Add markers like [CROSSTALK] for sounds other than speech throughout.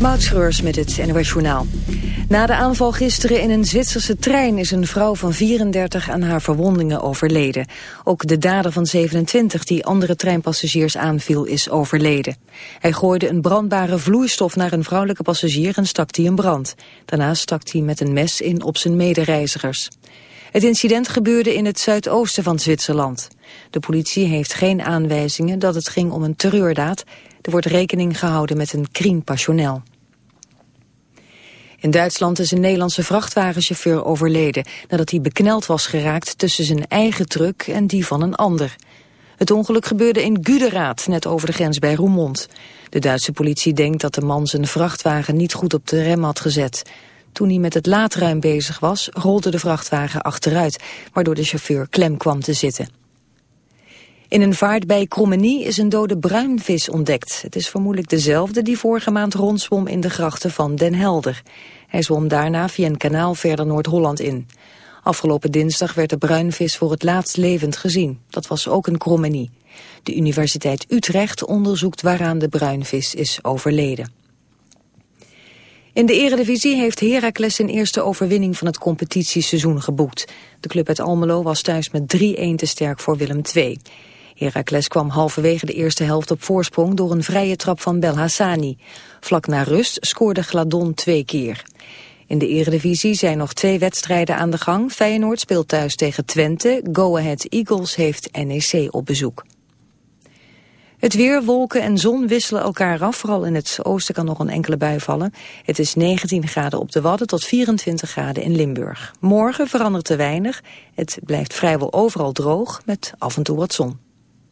Moutschreurs met het NOS. Na de aanval gisteren in een Zwitserse trein is een vrouw van 34 aan haar verwondingen overleden. Ook de dader van 27 die andere treinpassagiers aanviel is overleden. Hij gooide een brandbare vloeistof naar een vrouwelijke passagier en stak die in brand. Daarna stak hij met een mes in op zijn medereizigers. Het incident gebeurde in het zuidoosten van Zwitserland. De politie heeft geen aanwijzingen dat het ging om een terreurdaad. Er wordt rekening gehouden met een crime. In Duitsland is een Nederlandse vrachtwagenchauffeur overleden... nadat hij bekneld was geraakt tussen zijn eigen truck en die van een ander. Het ongeluk gebeurde in Guderaad, net over de grens bij Roermond. De Duitse politie denkt dat de man zijn vrachtwagen niet goed op de rem had gezet. Toen hij met het laadruim bezig was, rolde de vrachtwagen achteruit... waardoor de chauffeur klem kwam te zitten. In een vaart bij Krommenie is een dode bruinvis ontdekt. Het is vermoedelijk dezelfde die vorige maand rondzwom in de grachten van Den Helder. Hij zwom daarna via een kanaal verder Noord-Holland in. Afgelopen dinsdag werd de bruinvis voor het laatst levend gezien. Dat was ook een Krommenie. De Universiteit Utrecht onderzoekt waaraan de bruinvis is overleden. In de eredivisie heeft Heracles zijn eerste overwinning van het competitieseizoen geboekt. De club uit Almelo was thuis met 3-1 te sterk voor Willem II. Heracles kwam halverwege de eerste helft op voorsprong door een vrije trap van Belhassani. Vlak na rust scoorde Gladon twee keer. In de eredivisie zijn nog twee wedstrijden aan de gang. Feyenoord speelt thuis tegen Twente. Go Ahead Eagles heeft NEC op bezoek. Het weer, wolken en zon wisselen elkaar af. Vooral in het oosten kan nog een enkele bui vallen. Het is 19 graden op de Wadden tot 24 graden in Limburg. Morgen verandert te weinig. Het blijft vrijwel overal droog met af en toe wat zon.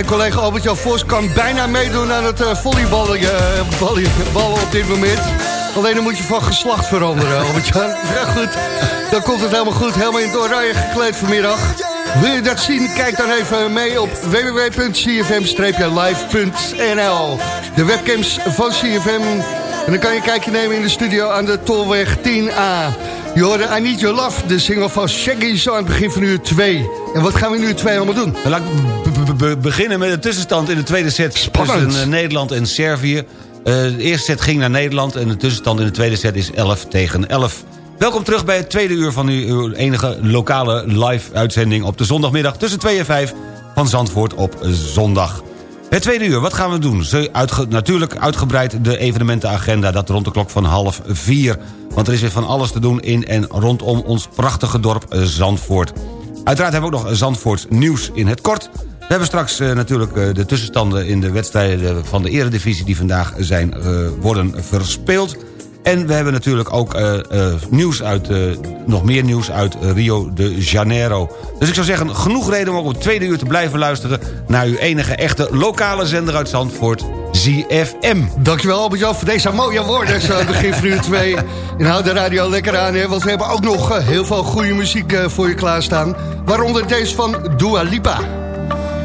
Mijn collega Albert-Jan Vos kan bijna meedoen aan het uh, volleyballen eh, ballen, op dit moment. Alleen dan moet je van geslacht veranderen, [LAUGHS] Albert-Jan. Ja, goed. Dan komt het helemaal goed. Helemaal in het oranje gekleed vanmiddag. Wil je dat zien? Kijk dan even mee op www.cfm-live.nl De webcams van CFM. En dan kan je kijkje nemen in de studio aan de Tolweg 10A. Je hoorde I Need Your Love, de single van Shaggy zo aan begin van uur 2. En wat gaan we uur 2 allemaal doen? B- beginnen met de tussenstand in de tweede set Spannend. tussen eh, Nederland en Servië. Eh, de eerste set ging naar Nederland en de tussenstand in de tweede set is 11 tegen 11. Welkom terug bij het tweede uur van uw, enige lokale live-uitzending... op de zondagmiddag tussen 2 en 5 van Zandvoort op zondag. Het tweede uur, wat gaan we doen? Uitge- natuurlijk uitgebreid de evenementenagenda... dat rond de klok van half vier. Want er is weer van alles te doen in en rondom ons prachtige dorp eh, Zandvoort. Uiteraard hebben we ook nog Zandvoorts nieuws in het kort. We hebben straks eh, natuurlijk eh, de tussenstanden in de wedstrijden van de eredivisie... die vandaag zijn, eh, worden verspeeld. En we hebben natuurlijk ook nieuws uit, nog meer nieuws uit Rio de Janeiro. Dus ik zou zeggen, genoeg reden om ook op het tweede uur te blijven luisteren... naar uw enige echte lokale zender uit Zandvoort, ZFM. Dankjewel Albert-Jan voor deze mooie woorden zo begin van uur 2. En houd de radio lekker aan, hè, want we hebben ook nog heel veel goede muziek voor je klaarstaan. Waaronder deze van Dua Lipa.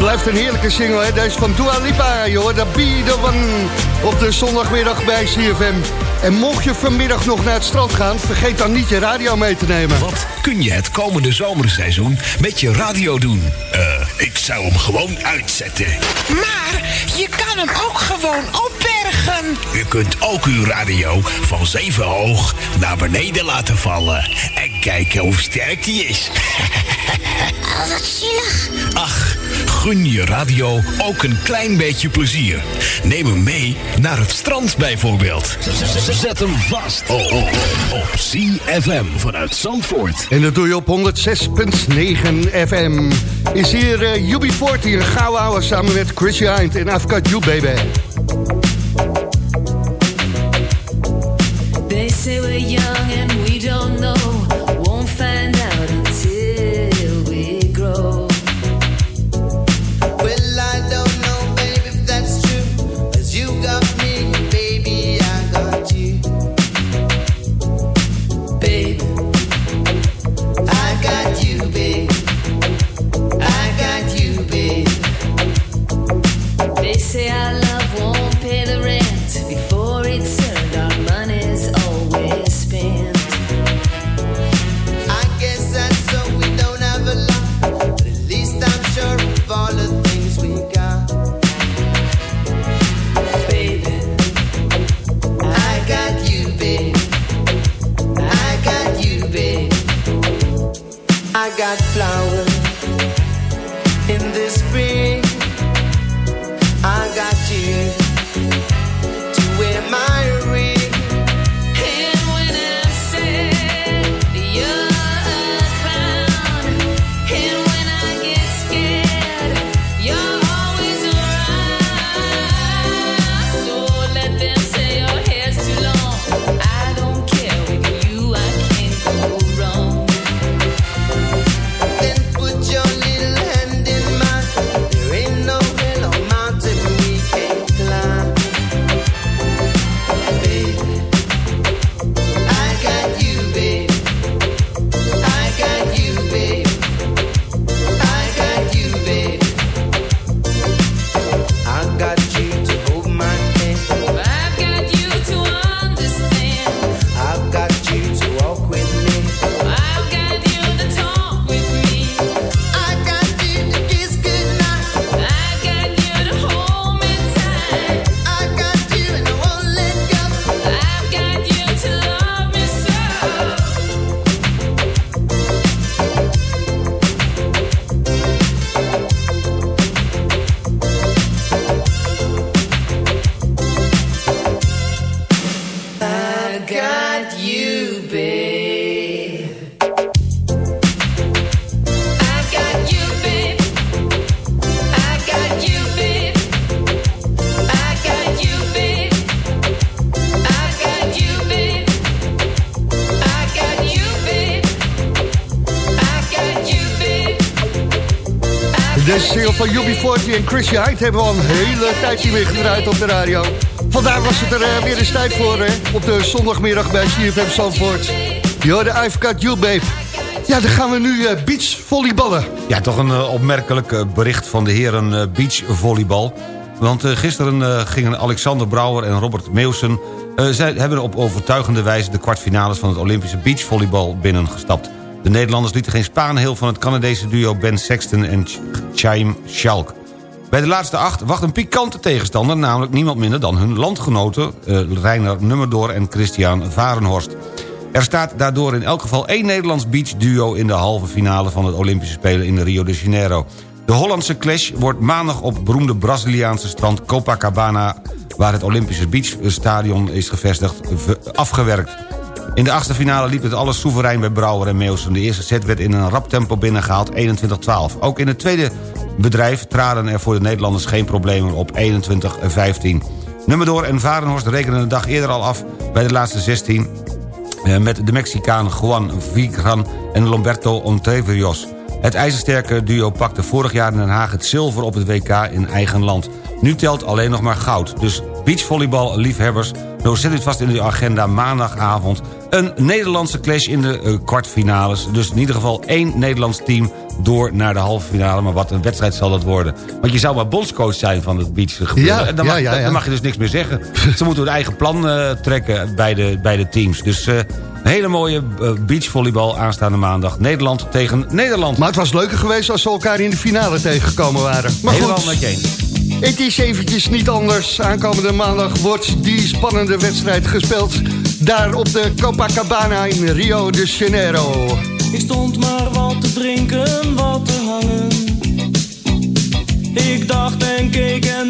blijft een heerlijke single, hè? Deze van Dua Lipa, joh. De Be The One op de zondagmiddag bij CFM. En mocht je vanmiddag nog naar het strand gaan... vergeet dan niet je radio mee te nemen. Wat kun je het komende zomerseizoen met je radio doen? Eh, ik zou hem gewoon uitzetten. Maar je kan hem ook gewoon opbergen. U kunt ook uw radio van zeven hoog naar beneden laten vallen. En kijken hoe sterk die is. [LAUGHS] Oh, wat zielig. Ach, gun je radio ook een klein beetje plezier. Neem hem mee naar het strand bijvoorbeeld. Zet hem vast oh, oh, oh, op CFM vanuit Zandvoort. En dat doe je op 106.9 FM. Is hier uh, UB40 een gouden ouwe samen met Chris Hind en I've Got You Baby. They say we're young van UB40 en Chrissy Hyde hebben we al een hele tijd meer gedraaid op de radio. Vandaar was het er eh, weer eens tijd voor, hè? Op de zondagmiddag bij CFM Zandvoort. Yo, de got you, babe. Ja, dan gaan we nu eh, beachvolleyballen. Ja, toch een eh, opmerkelijk bericht van de heren beachvolleybal. Want gisteren gingen Alexander Brouwer en Robert Meeuwsen... zij hebben op overtuigende wijze de kwartfinales van het Olympische beachvolleybal binnengestapt. De Nederlanders lieten geen spaanheel van het Canadese duo Ben Sexton en Ch- Chaim Schalk. Bij de laatste acht wacht een pikante tegenstander... namelijk niemand minder dan hun landgenoten... eh Reiner Nummerdoor en Christian Varenhorst. Er staat daardoor in elk geval één Nederlands beachduo... in de halve finale van het Olympische Spelen in Rio de Janeiro. De Hollandse clash wordt maandag op beroemde Braziliaanse strand Copacabana... waar het Olympische Beachstadion is gevestigd, afgewerkt. In de achtste finale liep het alles soeverein bij Brouwer en Meeuwsen. De eerste set werd in een rap tempo binnengehaald, 21-12. Ook in het tweede bedrijf traden er voor de Nederlanders geen problemen op 21-15. Nummerdoor en Varenhorst rekenen een dag eerder al af bij de laatste 16... eh, met de Mexicaan Juan Vigran en Lomberto Ontiveros. Het ijzersterke duo pakte vorig jaar in Den Haag het zilver op het WK in eigen land. Nu telt alleen nog maar goud. Dus beachvolleybal-liefhebbers, zo zet dit vast in de agenda maandagavond... een Nederlandse clash in de eh, kwartfinales. Dus in ieder geval één Nederlands team door naar de halve finale. Maar wat een wedstrijd zal dat worden. Want je zou maar bondscoach zijn van het beach. Ja, en dan mag, ja, ja. dan mag je dus niks meer zeggen. [LAUGHS] Ze moeten hun eigen plan eh, trekken bij de, bij de teams. Dus eh, een hele mooie beachvolleybal aanstaande maandag. Nederland tegen Nederland. Maar het was leuker geweest als ze elkaar in de finale tegengekomen waren. Maar Helemaal goed, met je eens. Het is eventjes niet anders. Aankomende maandag wordt die spannende wedstrijd gespeeld. Daar op de Copacabana in Rio de Janeiro. Ik stond maar wat te drinken, wat te hangen. Ik dacht en keek en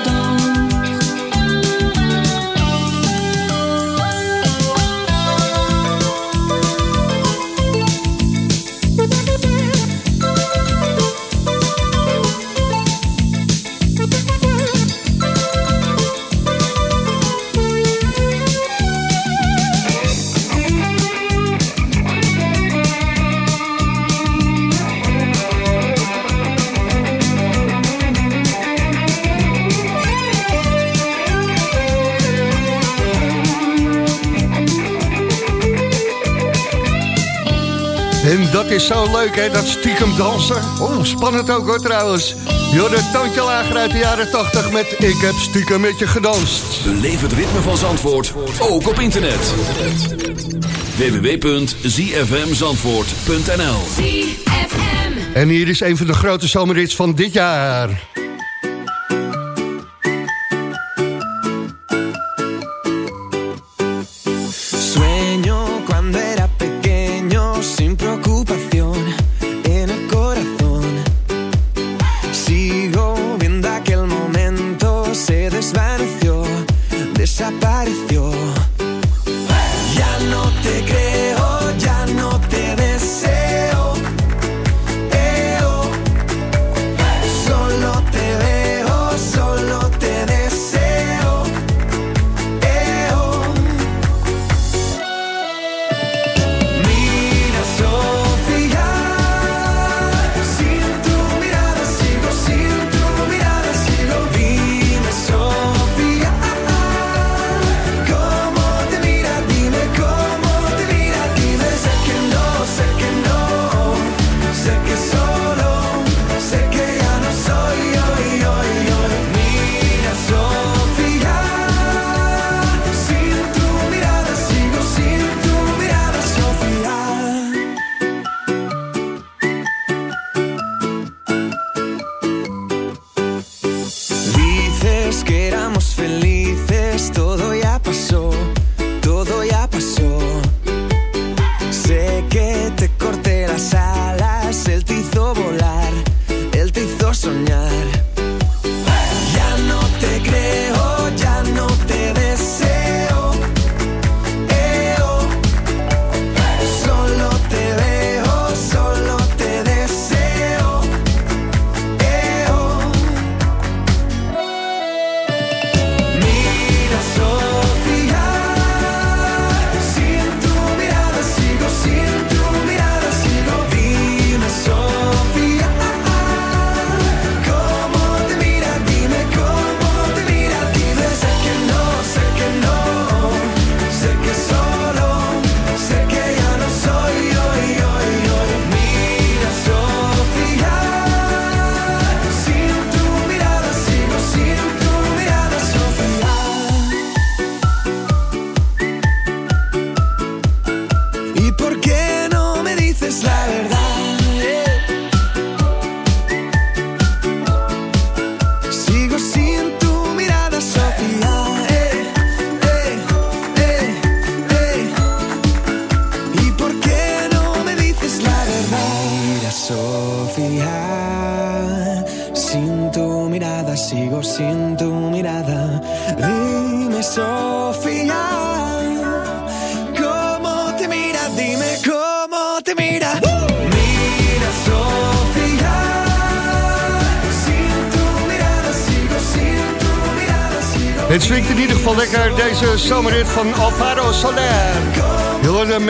Dat is zo leuk, hè, dat stiekem dansen. Oh, spannend ook hoor trouwens. Jorde Toontje Lager uit de jaren 80 met Ik heb stiekem met je gedanst. Beleef het ritme van Zandvoort, ook op internet. www.zfmzandvoort.nl En hier is een van de grote zomerhits van dit jaar.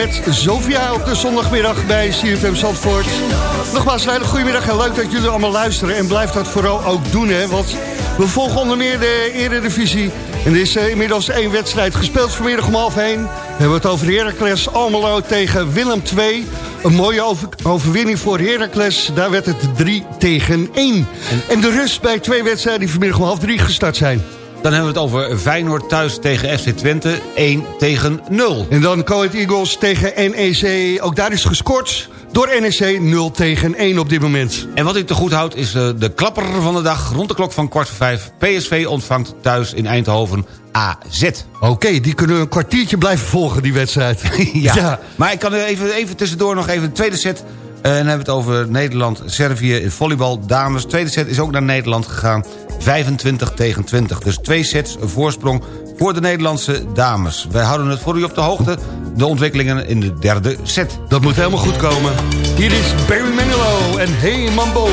Met Sofia op de zondagmiddag bij CFM Zandvoort. Nogmaals, een hele goedemiddag en leuk dat jullie allemaal luisteren. En blijf dat vooral ook doen, hè, want we volgen onder meer de Eredivisie. En er is eh, inmiddels één wedstrijd gespeeld vanmiddag om half heen. We hebben het over Heracles Almelo tegen Willem II. Een mooie over- overwinning voor Heracles. Daar werd het 3 tegen 1. En de rust bij twee wedstrijden die vanmiddag om half drie gestart zijn. Dan hebben we het over Feyenoord thuis tegen FC Twente, 1 tegen 0. En dan Coët Eagles tegen NEC. Ook daar is gescoord door NEC 0 tegen 1 op dit moment. En wat ik te goed houd is eh, de klapper van de dag. Rond de klok van kwart voor vijf. PSV ontvangt thuis in Eindhoven AZ. Oké, die kunnen we een kwartiertje blijven volgen, die wedstrijd. [LAUGHS] ja. maar ik kan er even, even tussendoor nog even de tweede set... eh, en dan hebben we het over Nederland-Servië in volleybal. Dames, tweede set is ook naar Nederland gegaan. 25 tegen 20. Dus twee sets voorsprong voor de Nederlandse dames. Wij houden het voor u op de hoogte. De ontwikkelingen in de derde set. Dat moet helemaal goed komen. Hier is Barry Manilow en Hey Mambo.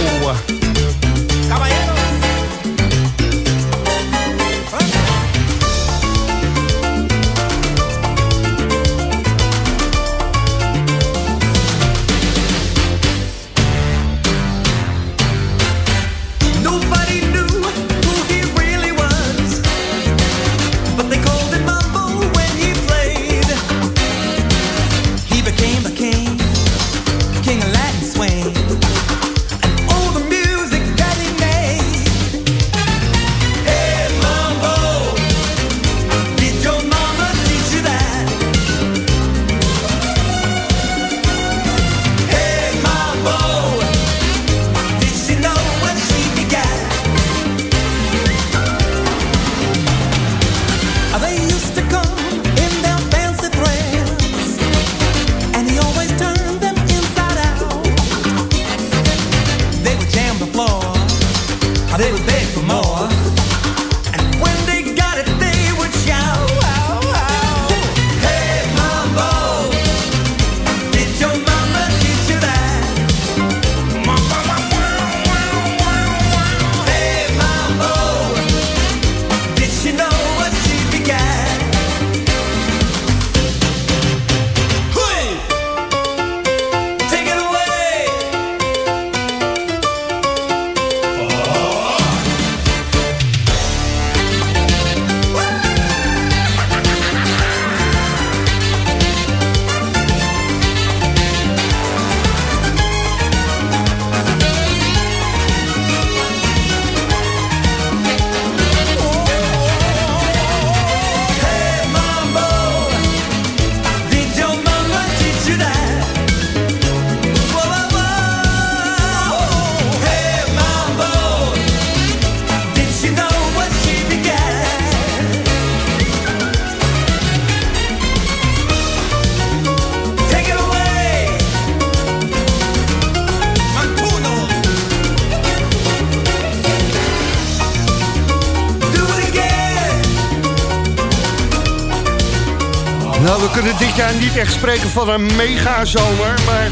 Spreken van een mega zomer, maar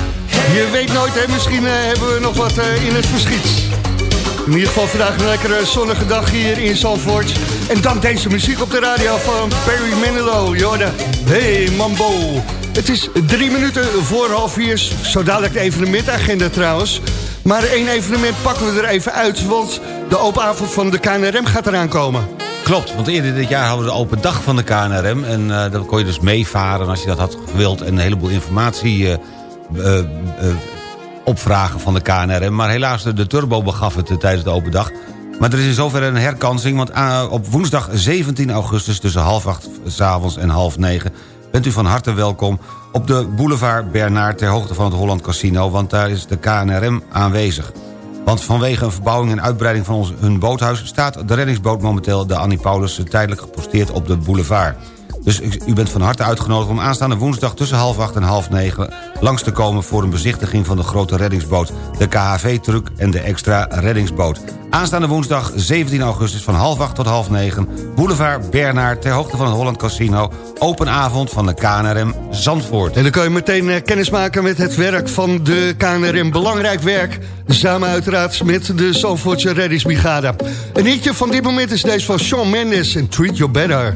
je weet nooit, hè, misschien eh, hebben we nog wat eh, in het verschiet. In ieder geval vandaag een lekkere zonnige dag hier in Zandvoort. En dan deze muziek op de radio van Perry Manilow. Jorda, hey Mambo. Het is drie minuten voor half vier. Zo dadelijk de evenementagenda trouwens. Maar één evenement pakken we er even uit, want de open avond van de KNRM gaat eraan komen. Klopt, want eerder dit jaar hadden we de open dag van de KNRM. En eh dan kon je dus meevaren als je dat had gewild... en een heleboel informatie eh, eh, opvragen van de KNRM. Maar helaas, de, turbo begaf het tijdens de open dag. Maar er is in zoverre een herkansing... want op woensdag 17 augustus tussen half acht s'avonds en half negen... bent u van harte welkom op de boulevard Bernard... ter hoogte van het Holland Casino, want daar is de KNRM aanwezig. Want vanwege een verbouwing en uitbreiding van ons, hun boothuis... staat de reddingsboot momenteel, de Annie Paulus... tijdelijk geposteerd op de boulevard. Dus u bent van harte uitgenodigd om aanstaande woensdag... tussen half acht en half negen langs te komen... voor een bezichtiging van de grote reddingsboot... de KHV-truck en de extra reddingsboot. Aanstaande woensdag 17 augustus van half 8 tot half 9... Boulevard Bernard ter hoogte van het Holland Casino... open avond van de KNRM Zandvoort. En dan kan je meteen eh, kennis maken met het werk van de KNRM. Belangrijk werk, samen uiteraard met de Zandvoortse reddingsbrigade. Een liedje van dit moment is deze van Shawn Mendes en Treat You Better.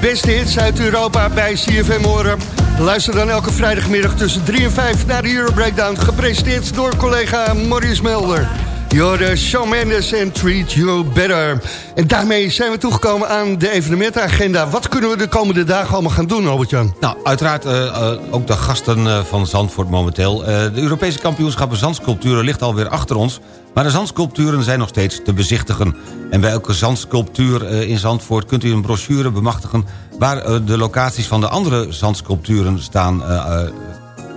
beste hits uit Europa bij CFM horen? Luister dan elke vrijdagmiddag tussen 3 en 5 naar de Euro Breakdown. Gepresenteerd door collega Maurice Melder. Jorde Shawn Mendes en Treat You Better. En daarmee zijn we toegekomen aan de evenementenagenda. Wat kunnen we de komende dagen allemaal gaan doen, Albert-Jan? Nou, uiteraard eh, eh, ook de gasten eh, van Zandvoort momenteel. De Europese kampioenschappen zandsculpturen ligt alweer achter ons... maar de zandsculpturen zijn nog steeds te bezichtigen. En bij elke zandsculptuur in Zandvoort kunt u een brochure bemachtigen... waar de locaties van de andere zandsculpturen staan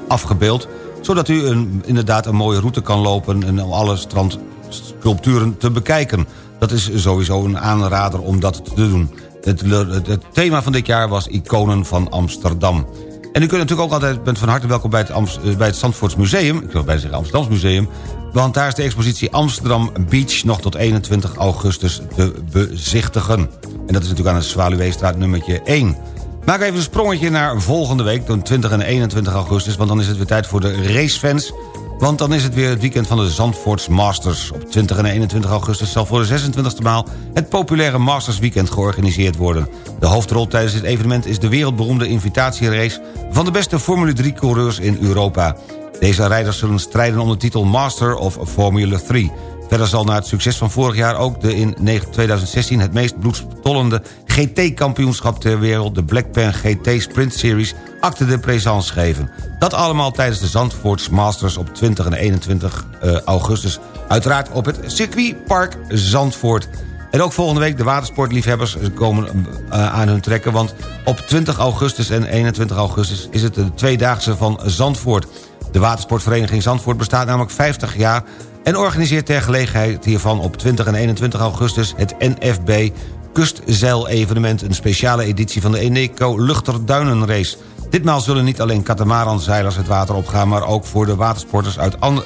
afgebeeld... zodat u een, inderdaad een mooie route kan lopen... en alle strandsculpturen te bekijken. Dat is sowieso een aanrader om dat te doen. Het, het, thema van dit jaar was Iconen van Amsterdam. En u kunt natuurlijk ook altijd, bent van harte welkom bij het, eh, bij het Zandvoorts Museum. Ik wil bijna zeggen Amsterdams Museum. Want daar is de expositie Amsterdam Beach nog tot 21 augustus te bezichtigen. En dat is natuurlijk aan de Zwaluweestraat nummertje 1. Maak even een sprongetje naar volgende week, dan 20 en 21 augustus... want dan is het weer tijd voor de racefans... Want dan is het weer het weekend van de Zandvoorts Masters. Op 20 en 21 augustus zal voor de 26e maal... het populaire Masters Weekend georganiseerd worden. De hoofdrol tijdens dit evenement is de wereldberoemde invitatierace... van de beste Formule 3-coureurs in Europa. Deze rijders zullen strijden om de titel Master of Formula 3. Verder zal na het succes van vorig jaar ook de in 2016... het meest bloedstollende GT-kampioenschap ter wereld... de Black Pen GT Sprint Series acte de présence geven. Dat allemaal tijdens de Zandvoorts Masters op 20 en 21 eh, augustus. Uiteraard op het circuitpark Zandvoort. En ook volgende week de watersportliefhebbers komen eh, aan hun trekken... want op 20 augustus en 21 augustus is het de tweedaagse van Zandvoort. De watersportvereniging Zandvoort bestaat namelijk 50 jaar... en organiseert ter gelegenheid hiervan op 20 en 21 augustus het NFB Kustzeil-evenement... een speciale editie van de Eneco Luchterduinenrace. Ditmaal zullen niet alleen katamaranzeilers het water opgaan... maar ook voor de watersporters uit andere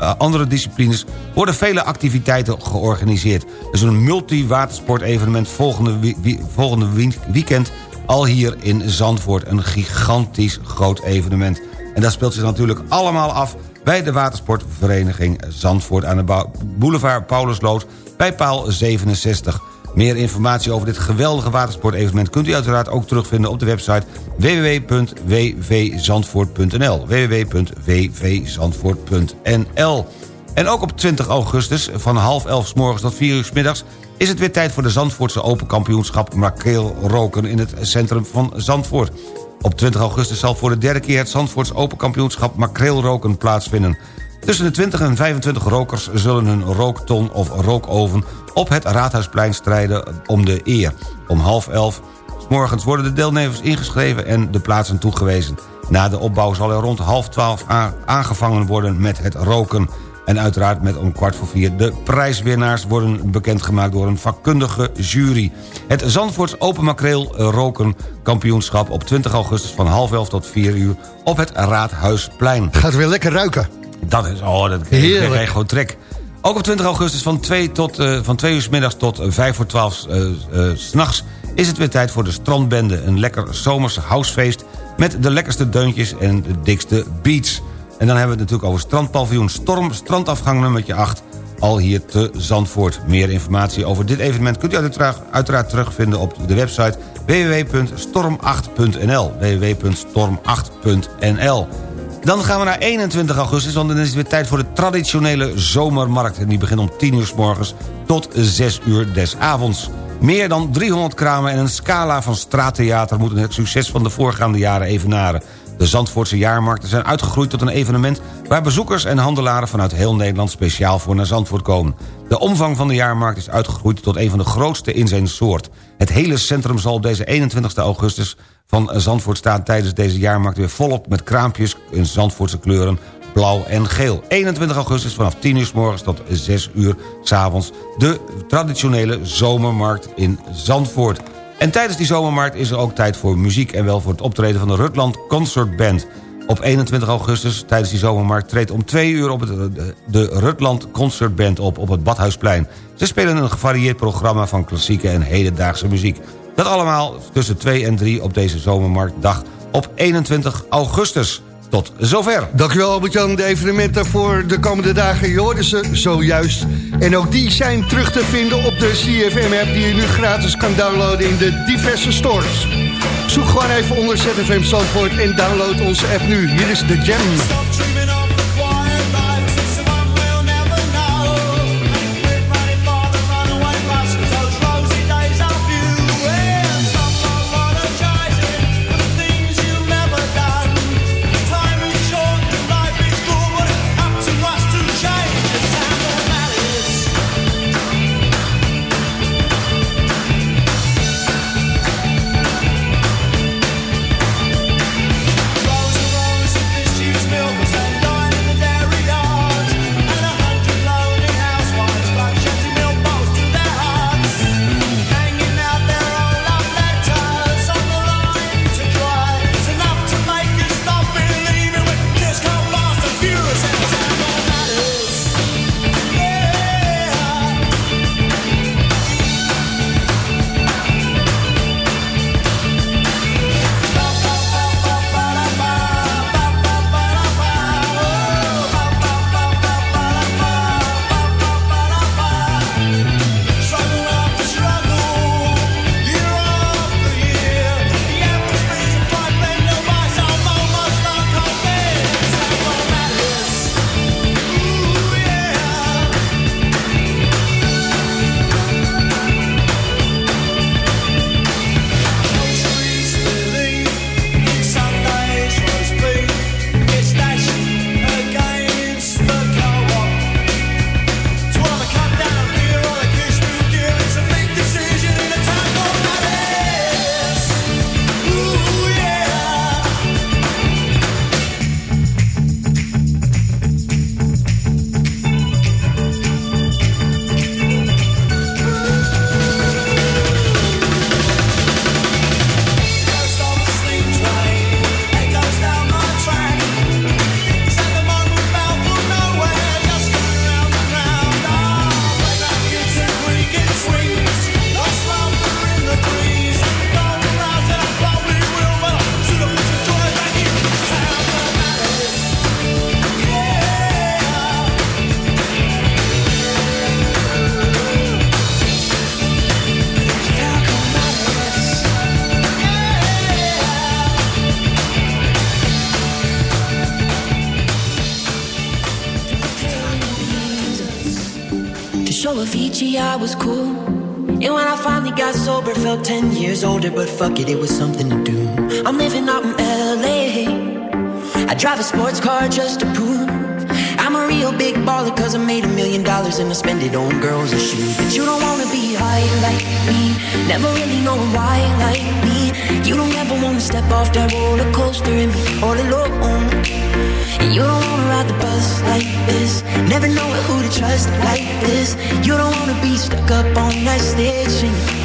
uh, andere disciplines worden vele activiteiten georganiseerd. Dus een multi-watersport-evenement volgende, volgende weekend... al hier in Zandvoort. Een gigantisch groot evenement. En dat speelt zich natuurlijk allemaal af... bij de watersportvereniging Zandvoort... aan de bou- boulevard Paulusloot bij paal 67. Meer informatie over dit geweldige watersportevenement... kunt u uiteraard ook terugvinden op de website www.wvzandvoort.nl www.wvzandvoort.nl En ook op 20 augustus van half elf morgens tot 4 uur 's middags... is het weer tijd voor de Zandvoortse Open Kampioenschap Roken... in het centrum van Zandvoort. Op 20 augustus zal voor de derde keer het Zandvoorts Open Kampioenschap Makreel Roken plaatsvinden. Tussen de 20 en 25 rokers zullen hun rookton of rookoven op het Raadhuisplein strijden om de eer. Om half elf morgens worden de deelnemers ingeschreven en de plaatsen toegewezen. Na de opbouw zal er rond half twaalf aangevangen worden met het roken. En uiteraard met om kwart voor vier de prijswinnaars worden bekendgemaakt door een vakkundige jury. Het Zandvoorts Open Makreel Roken kampioenschap op 20 augustus van half elf tot 4 uur op het Raadhuisplein. Gaat weer lekker ruiken. Dat is, oh, dat krijg je gewoon trek. Ook op 20 augustus van 2, tot, eh, van 2 uur 's middags tot eh, 5 voor 12 eh, eh, 's nachts... is het weer tijd voor de Strandbende. Een lekker zomers housefeest met de lekkerste deuntjes en de dikste beats. En dan hebben we het natuurlijk over strandpaviljoen Storm... strandafgang nummertje 8, al hier te Zandvoort. Meer informatie over dit evenement kunt u uiteraard, uiteraard terugvinden op de website www.storm8.nl www.storm8.nl dan gaan we naar 21 augustus, want dan is het weer tijd voor de traditionele zomermarkt. En die begint om 10 uur s morgens tot 6 uur des avonds. Meer dan 300 kramen en een scala van straattheater... moeten het succes van de voorgaande jaren evenaren. De Zandvoortse jaarmarkten zijn uitgegroeid tot een evenement... waar bezoekers en handelaren vanuit heel Nederland speciaal voor naar Zandvoort komen. De omvang van de jaarmarkt is uitgegroeid tot een van de grootste in zijn soort. Het hele centrum zal op deze 21 augustus van Zandvoort staan... tijdens deze jaarmarkt weer volop met kraampjes in Zandvoortse kleuren blauw en geel. 21 augustus vanaf 10 uur s morgens tot 6 uur s avonds. De traditionele zomermarkt in Zandvoort. En tijdens die zomermarkt is er ook tijd voor muziek... en wel voor het optreden van de Rutland Concert Band. Op 21 augustus tijdens die zomermarkt treedt om 2 uur... op het, de, de Rutland Concert Band op op het Badhuisplein. Ze spelen een gevarieerd programma van klassieke en hedendaagse muziek. Dat allemaal tussen 2 en 3 op deze zomermarktdag op 21 augustus. Tot zover. Dankjewel Albert-Jan. De evenementen voor de komende dagen, je hoorde ze zojuist. En ook die zijn terug te vinden op de CFM-app... die je nu gratis kan downloaden in de diverse stores. Zoek gewoon even onder ZFM Zandvoort en download onze app nu. Hier is de Jam. But fuck it, it was something to do. I'm living out in LA. I drive a sports car just to prove I'm a real big baller, cause I made a million dollars and I spend it on girls and shoes. But you don't wanna be high like me, never really knowing why like me. You don't ever wanna step off that roller coaster and be all alone. And you don't wanna ride the bus like this, never know who to trust like this. You don't wanna be stuck up on that singing,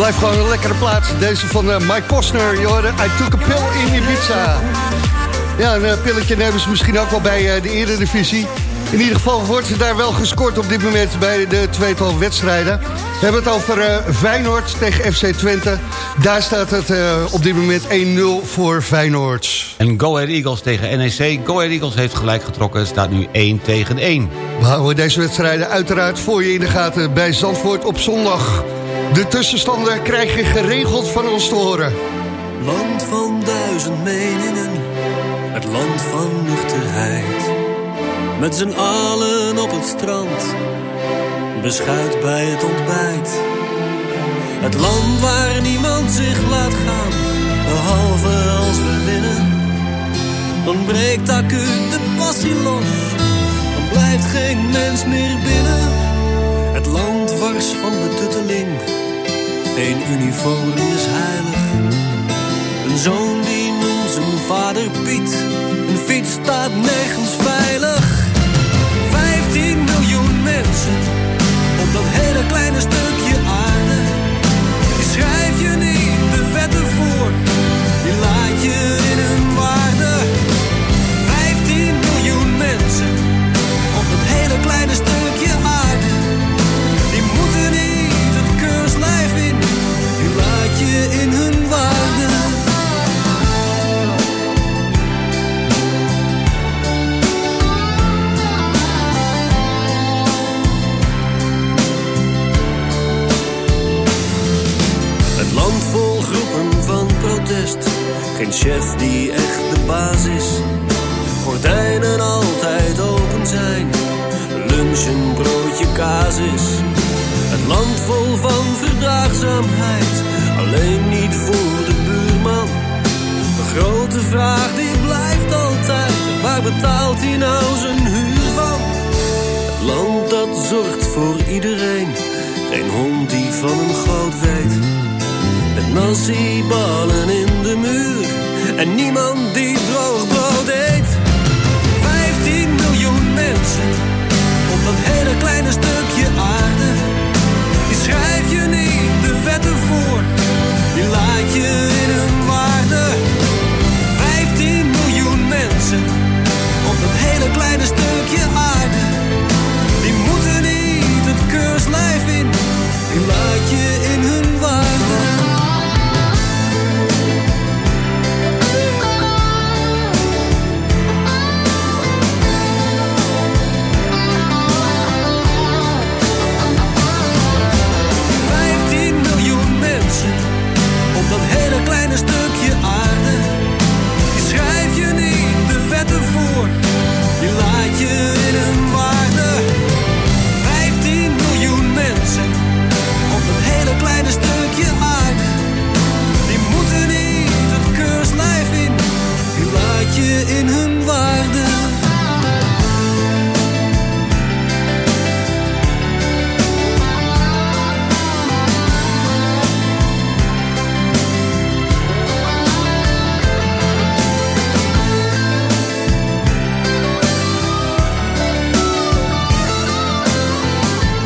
Blijf gewoon een lekkere plaats. Deze van eh, Mike Posner. Je hoorde, I took a pill in Ibiza. Ja, een eh, pilletje nemen ze misschien ook wel bij eh, de Eredivisie. In ieder geval wordt ze daar wel gescoord op dit moment bij de tweetal wedstrijden. We hebben het over eh, Feyenoord tegen FC Twente. Daar staat het op dit moment 1-0 voor Feyenoord. En Go Ahead Eagles tegen NEC. Go Ahead Eagles heeft gelijk getrokken. Het staat nu 1 tegen 1. We houden deze wedstrijden uiteraard voor je in de gaten bij Zandvoort op zondag. De tussenstanden krijg je geregeld van ons te horen. Land van duizend meningen, het land van nuchterheid. Met z'n allen op het strand, beschuit bij het ontbijt. Het land waar niemand zich laat gaan, behalve als we winnen. Dan breekt acuut de passie los, dan blijft geen mens meer binnen. Het land van de tutteling, geen uniform is heilig. Een zoon die noemt zijn vader Piet. Een fiets staat nergens veilig. 15 miljoen mensen op dat hele kleine stukje aarde. Die schrijf je niet de wetten voor, die laat je in hun broodje kaas is. Het land vol van verdraagzaamheid. Alleen niet voor de buurman. De grote vraag die blijft altijd. Waar betaalt hij nou zijn huur van? Het land dat zorgt voor iedereen van een goudreet. Met nasi-ballen in de muur. En niemand die droog brood eet. 15 miljoen mensen op dat hele kleine stukje Die laat je in hun waarde. 15 miljoen mensen op dat hele kleine stukje aarde.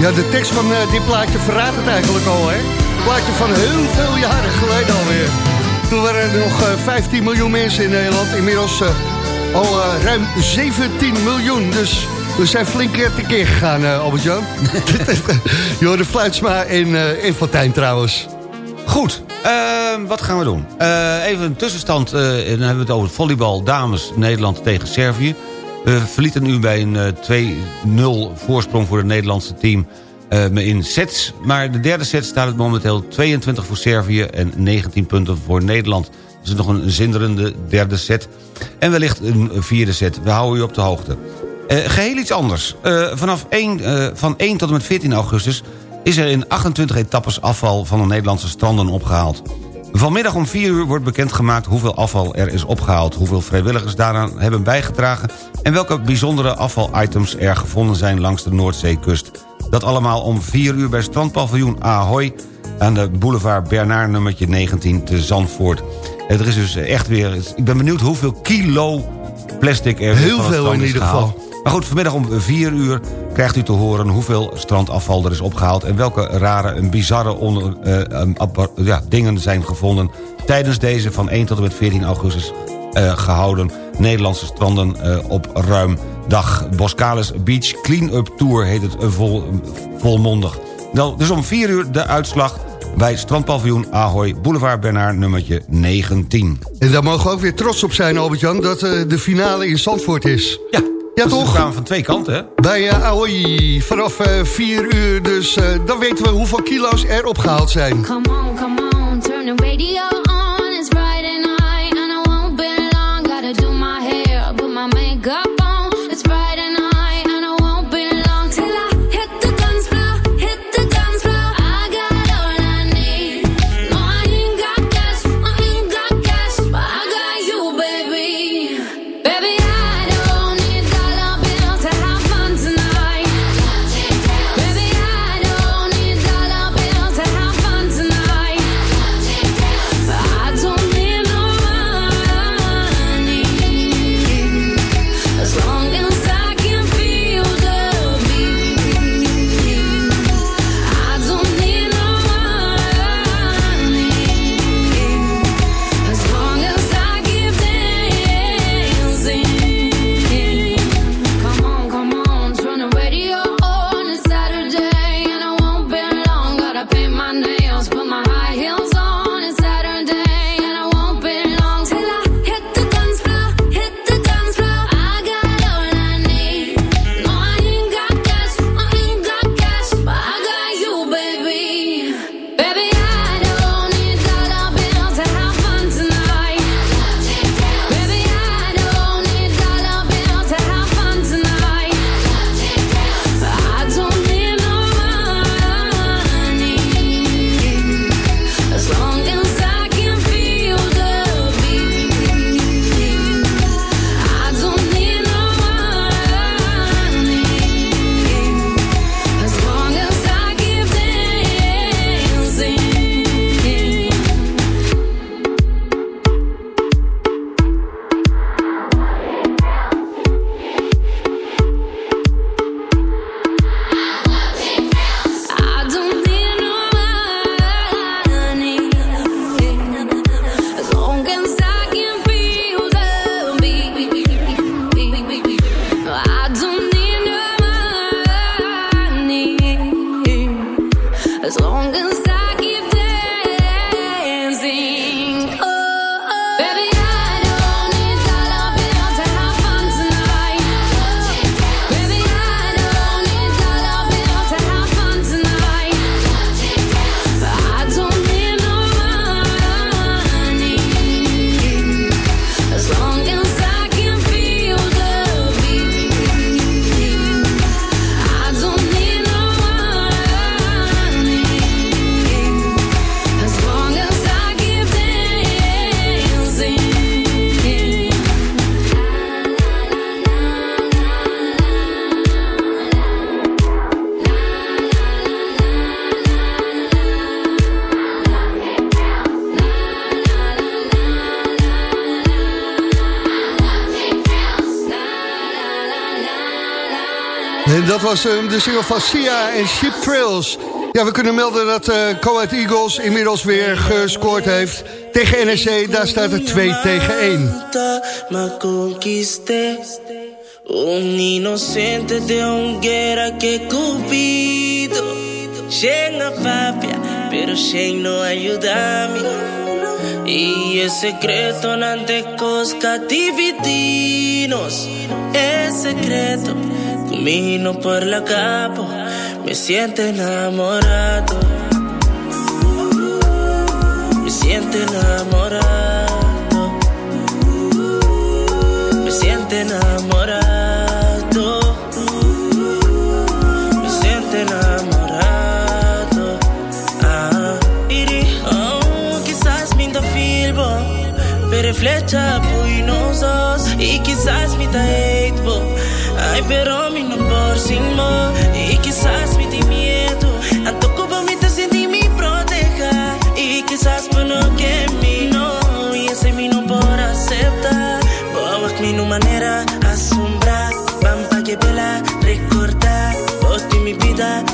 Ja, de tekst van eh, dit plaatje verraadt het eigenlijk al, hè? Plaatje van heel veel jaren geleden alweer. Toen waren er nog eh, 15 miljoen mensen in Nederland. Inmiddels eh, al eh, ruim 17 miljoen. Dus we zijn flink keer tekeer gegaan, eh Albert-Jan. [LAUGHS] Jorde Fluitsma en, uh, en Fontijn trouwens. Goed, ehm, wat gaan we doen? Eh, even een tussenstand, eh, dan hebben we het over volleybal dames Nederland tegen Servië. We verlieten nu bij een eh, 2-0 voorsprong voor het Nederlandse team eh, in sets. Maar de derde set staat het momenteel 22 voor Servië en 19 punten voor Nederland. Dus nog een zinderende derde set. En wellicht een vierde set. We houden u op de hoogte. Eh, geheel iets anders. Eh, vanaf 1, eh, van 1 tot en met 14 augustus is er in 28 etappes afval van de Nederlandse stranden opgehaald. Vanmiddag om 4 uur wordt bekendgemaakt hoeveel afval er is opgehaald... hoeveel vrijwilligers daaraan hebben bijgedragen... en welke bijzondere afvalitems er gevonden zijn langs de Noordzeekust. Dat allemaal om 4 uur bij strandpaviljoen Ahoy... aan de boulevard Bernard nummertje 19 te Zandvoort. Er is dus echt weer... Ik ben benieuwd hoeveel kilo plastic er Heel veel in ieder gehaald. geval. Maar goed, vanmiddag om 4 uur krijgt u te horen hoeveel strandafval er is opgehaald... en welke rare en bizarre onder, eh, um, ja, dingen zijn gevonden... tijdens deze van 1 tot en met 14 augustus eh, gehouden Nederlandse stranden eh, op ruim dag. Boscalis Beach Clean-up Tour heet het vol, volmondig. Nou, dus om 4 uur de uitslag bij strandpaviljoen Ahoy, Boulevard Bernard nummertje 19. En daar mogen we ook weer trots op zijn, Albert-Jan... dat de finale in Zandvoort is. Ja, ja Dus we toch? kwamen van twee kanten, hè? Bij uh, Ahoy, vanaf 4 uur. Dus eh, dan weten we hoeveel kilo's er opgehaald zijn. Come on, come on, turn the radio de single van Sia en Ship Trails. Ja, we kunnen melden dat eh Coed Eagles inmiddels weer gescoord heeft. Tegen NEC, daar staat het 2 tegen 1. Me conquisté Un inocente de un guerra que cupido Llega papia, pero Shane no ayuda-me Y es secreto nante cosca dividinos Es secreto, Cammino per la capo, mi siento enamorado. Me siento enamorado. Me siento enamorado. Me siento enamorado. Ah, iri, oh, quizás mi da filbo, per flecha pui y quizás mi da hatebo. Ay, pero mi Y quizás da miedo Anto como me te sentí mi proteja Y quizás por no que mi no Y ese mi no por aceptar Boa mi no manera asombrar Pampa que bela recordar Boti mi vida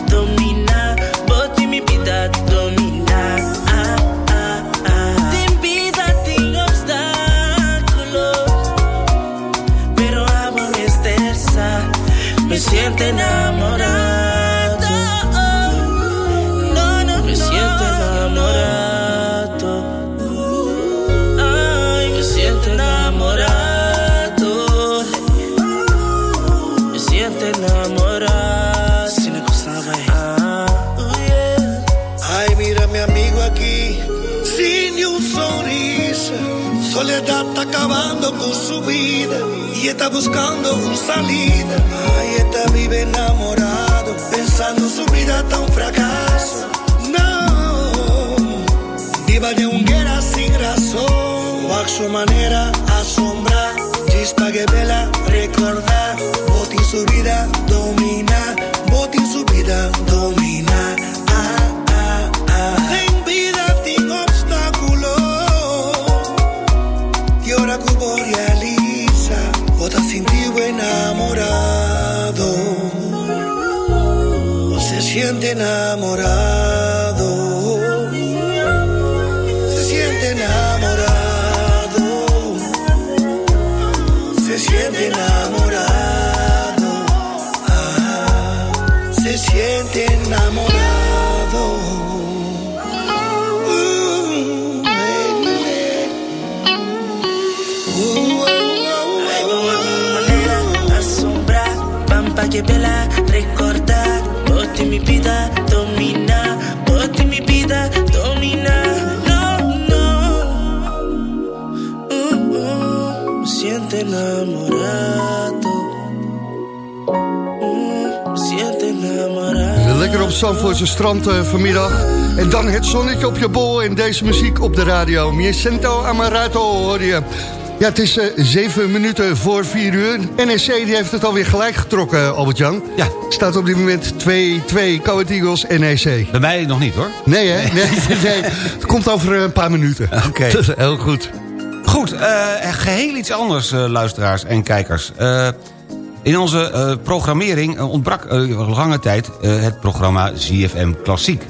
y está buscando una salida. Ay, está vive enamorado, pensando su vida tan fracaso. No, viva de un guerra sin razón, o a su manera asombrar. Chispa que vela recordar, botín su vida enamorado, Zandvoortse strand eh, vanmiddag. En dan het zonnetje op je bol en deze muziek op de radio. Mi sento amarato hoor je. Ja, het is eh, zeven minuten voor vier uur. NEC die heeft het alweer gelijk getrokken, Albert-Jan. Ja. Staat op dit moment 2-2, Coed Eagles, NEC. Bij mij nog niet hoor. Nee, hè? Nee, nee. [LAUGHS] Het komt over een paar minuten. [LAUGHS] Oké. Heel goed. Goed, eh, geheel iets anders, eh, luisteraars en kijkers. In onze eh, programmering eh, ontbrak eh, lange tijd het programma ZFM Klassiek.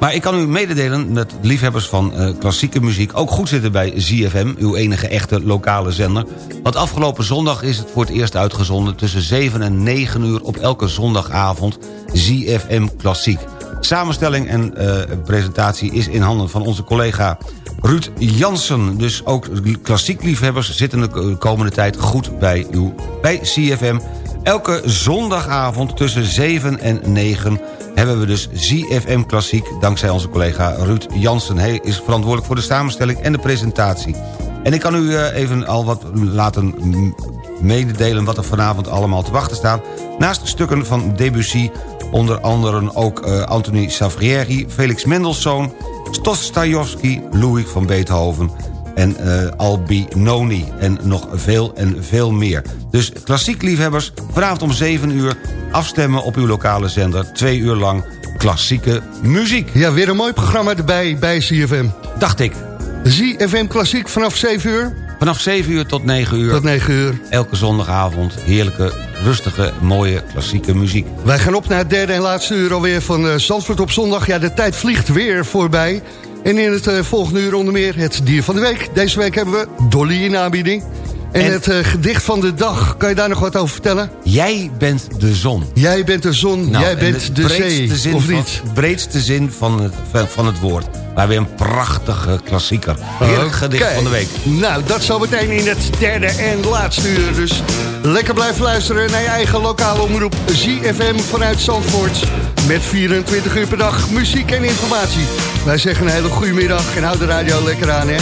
Maar ik kan u mededelen dat liefhebbers van klassieke muziek... ook goed zitten bij ZFM, uw enige echte lokale zender. Want afgelopen zondag is het voor het eerst uitgezonden... tussen 7 en 9 uur op elke zondagavond ZFM Klassiek. Samenstelling en presentatie is in handen van onze collega Ruud Jansen. Dus ook klassiek liefhebbers zitten de komende tijd goed bij, uw, bij CFM. Elke zondagavond tussen 7 en 9 hebben we dus ZFM Klassiek... dankzij onze collega Ruud Jansen. Hij is verantwoordelijk voor de samenstelling en de presentatie. En ik kan u eh, even al wat laten mededelen... wat er vanavond allemaal te wachten staat. Naast stukken van Debussy onder andere ook eh, Anthony Savrieri... Felix Mendelssohn, Stostajowski, Louis van Beethoven en eh Albinoni en nog veel en veel meer. Dus klassiek liefhebbers, vanavond om 7 uur afstemmen op uw lokale zender. Twee uur lang klassieke muziek. Ja, weer een mooi programma erbij bij CFM. Dacht ik. ZFM Klassiek vanaf 7 uur. Vanaf 7 uur tot 9 uur. Tot 9 uur. Elke zondagavond heerlijke, rustige, mooie, klassieke muziek. Wij gaan op naar het derde en laatste uur alweer van eh, Zandvoort op zondag. Ja, de tijd vliegt weer voorbij. En in het eh, volgende uur onder meer het dier van de week. Deze week hebben we Dolly in aanbieding. En, En- het eh, gedicht van de dag, kan je daar nog wat over vertellen? Jij bent de zon. Jij bent de zon, Nou, jij en bent de zee, zin of van- niet? breedste zin van het, van- van het woord. Maar weer een prachtige klassieker. Heerlijk gedicht van de week. Nou, dat zometeen in het derde en laatste uur. Dus lekker blijven luisteren naar je eigen lokale omroep ZFM vanuit Zandvoort. Met 24 uur per dag muziek en informatie. Wij zeggen een hele goede middag en houd de radio lekker aan, hè.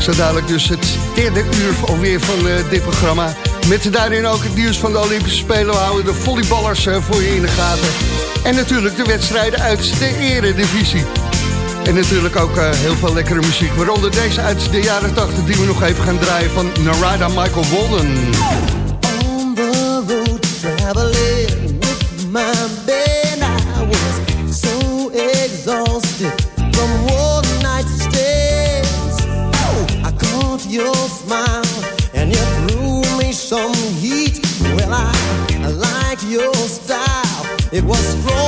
Zo dadelijk dus het derde uur alweer van eh, dit programma. Met daarin ook het nieuws van de Olympische Spelen. We houden de volleyballers eh, voor je in de gaten. En natuurlijk de wedstrijden uit de eredivisie. En natuurlijk ook eh, heel veel lekkere muziek. Waaronder deze uit de jaren 80 die we nog even gaan draaien van Narada Michael Walden. On the with my I was so exhausted from It was strong